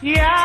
Yeah.